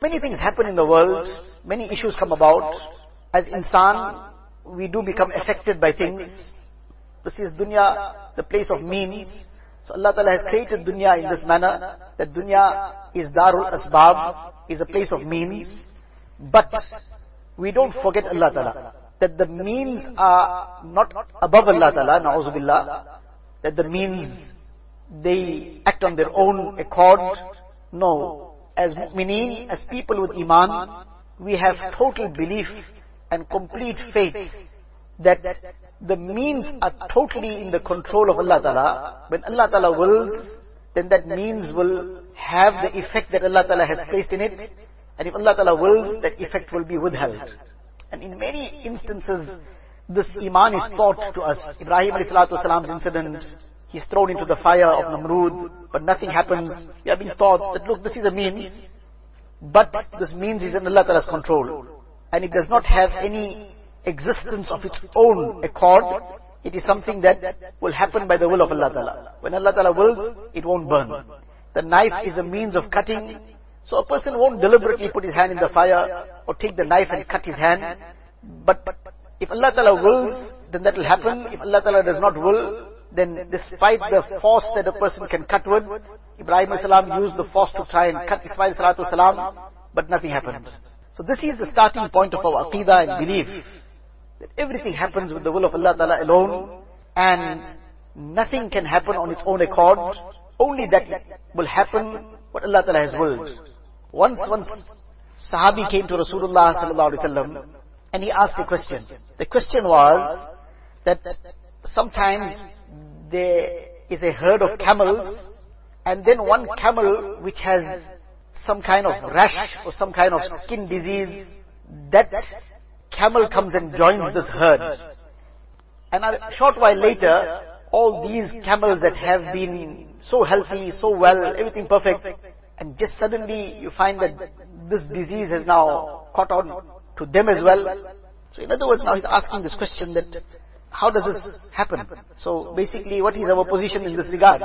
Many things happen in the world, many issues come about. As insan, we do become affected by things. This is dunya, the place of means. So Allah Ta'ala has created dunya in this manner, that dunya is darul asbab, is a place of means. But we don't forget Allah Ta'ala. That the means are not above Allah Ta'ala, na'uzubillah. That the means, they act on their own accord. No, as mu'mineen, as people with iman, we have total belief and complete faith that the means are totally in the control of Allah Ta'ala. When Allah Ta'ala wills, then that means will have the effect that Allah Ta'ala has placed in it. And if Allah Ta'ala wills, that effect will be withheld. And in many instances, this iman is taught to us. Ibrahim a.s. incident, He's thrown into the fire of Namrud, but nothing happens. We have been taught that look, this is a means, but this means is in Allah Ta'ala's control. And it does not have any existence of its own accord. It is something that will happen by the will of Allah Ta'ala. When Allah Ta'ala wills, it won't burn. The knife is a means of cutting. So a person won't deliberately put his hand in the fire or take the knife and cut his hand. But if Allah Ta'ala wills, then that will happen. If Allah Ta'ala does not will, then despite the force that a person can cut with, Ibrahim salam used the force to try and cut Ismail salam, but nothing happened. So this is the starting point of our aqidah and belief, that everything happens with the will of Allah Ta'ala alone, and nothing can happen on its own accord, only that will happen what Allah Ta'ala has willed. Once, once, Sahabi came to Rasulullah sallallahu alaihi wasallam, and he asked a question. The question was, that sometimes there is a herd of camels, and then one camel which has some kind of rash or some kind of skin disease, that camel comes and joins this herd. And a short while later, all these camels that have been so healthy, so well, everything perfect, and just suddenly you find that this disease has now caught on to them as well. So in other words, now he's asking this question that how does this happen? So basically what is our position in this regard?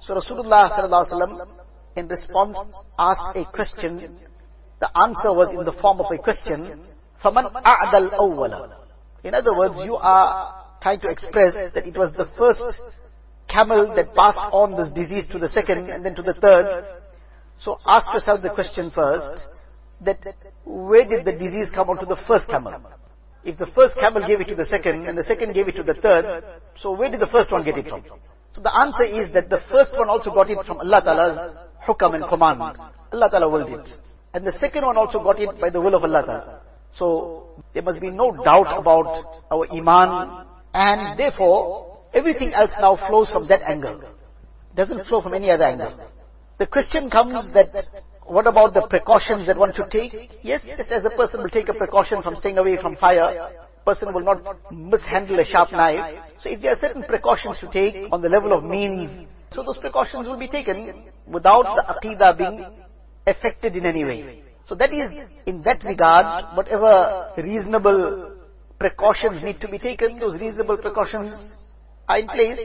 So Rasulullah sallallahu in response asked a question. The answer was in the form of a question. فَمَنْ أَعْدَ الْأَوَّلَ In other words, you are trying to express that it was the first camel that passed on this disease to the second and then to the third. So ask yourself the question first, that where did the disease come onto the first camel? If the first camel gave it to the second, and the second gave it to the third, so where did the first one get it from? So the answer is that the first one also got it from Allah Ta'ala's hukam and command. Allah Ta'ala willed it. And the second one also got it by the will of Allah Ta'ala. So there must be no doubt about our iman, and therefore everything else now flows from that angle. Doesn't flow from any other angle. The question comes that what about the precautions that one should take? Yes, just as a person will take a precaution from staying away from fire, person will not mishandle a sharp knife. So if there are certain precautions to take on the level of means, so those precautions will be taken without the aqidah being affected in any way. So that is, in that regard, whatever reasonable precautions need to be taken, those reasonable precautions are in place.